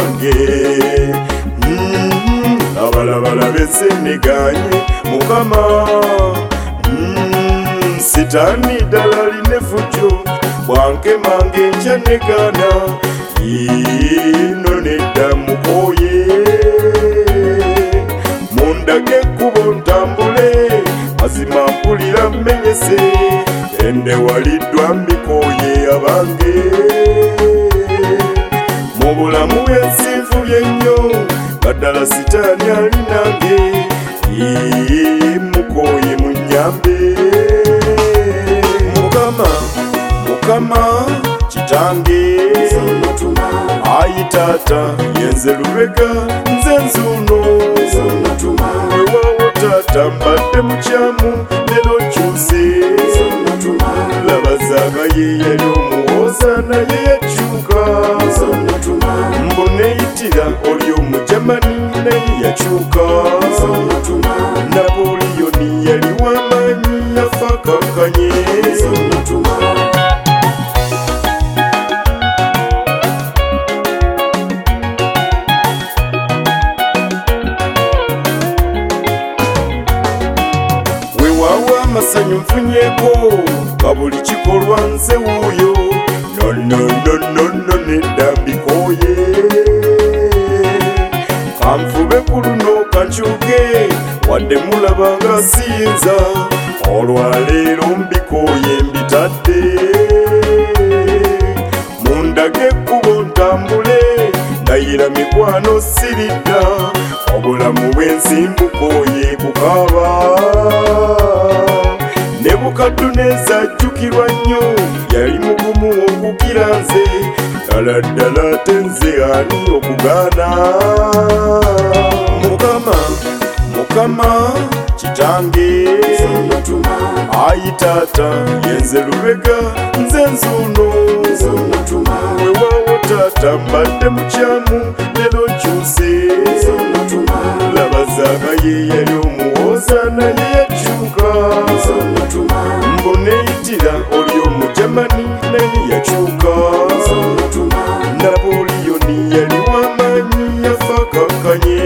bange mm-hmm. abalabala beseneganye mukama. Mm-hmm. Sitaani ddala line fujo bwanke mange nkyanegana ino nedda mukoye mundage ekkubo ntambule mazima mpulira mmenyese. Ende waliddwa mbi mukoye munyambe. Mukama mukama kitange ayi taata yenze lubega nze nzuno. Wewawo taata mbadde mukyamu lero kyuse. Labazaga ye yali omuwooza naye yakyuka. Mboneyitira oli omujamani naye yakyuka. Napoleoni amasanyu nfunyeko nga buli kikolwa nze wuuyo. Nonononono nedda mbikoye kanfube ku luno kankyuke wadde mulaba nga siyinza. Olwaleero mbikoye mbitadde. Mundage ekkubo ntambule ndayira mikwano siridda. Obulamu bwensimbukoye kukaaba nebukaduneza ajjukirwa nnyo yali mugumu okukira nze ddala ddala tenze ani okugaana? Mukama mukama kitange. Ayi taata yenze lubega nze nzuno wewawo taata mbadde mukyamu lero nkyuse Isaga yeyali omuwoozana neyakyuka mboneyitira oli omugemani naye yakyuka napoliyoni yali wamanyi yafa kakanye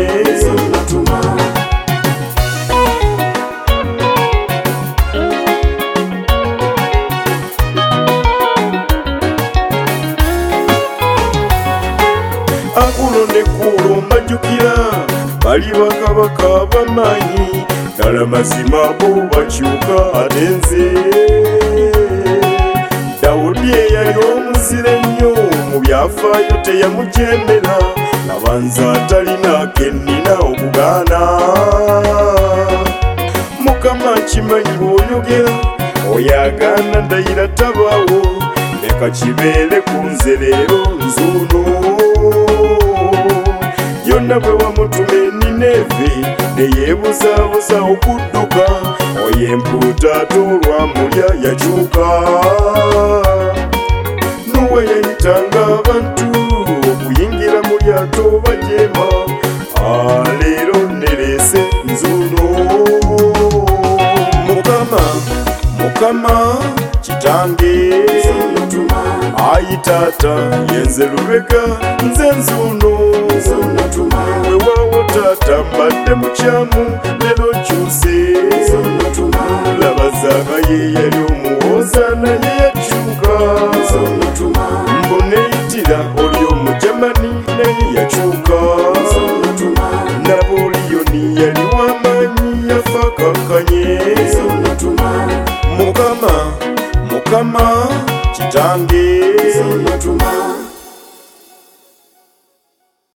akulonde kulo mbajukira bali bakabaka bamaanyi ddala mazima bo bakyuka ate nze dawudi eyali omuzira ennyo mu byafaayo teyamujemera nabanza atalina kennina okugaana mukama kimanyi bw'oyogera oyagaana ndayira tabaawo leka kibeere ku nze leero nzuuno neyeebuzaabuza okudduka oyempuuta ate olwamulya yakyuka. Nuwe yayitanga abantu okuyingira mu lyato bajeema aleero nereese nzuuno mukama mukama kitange. Ayi taata yenze lubega nze nzuuno wewawo taata mbadde mukyamu yakyuse labazaaba ye yali omuwoza naye yakyuka mboneyitira oli omugermani naye yakyuka naboliyoni yali wamaanyi yafa mukama mukama kitange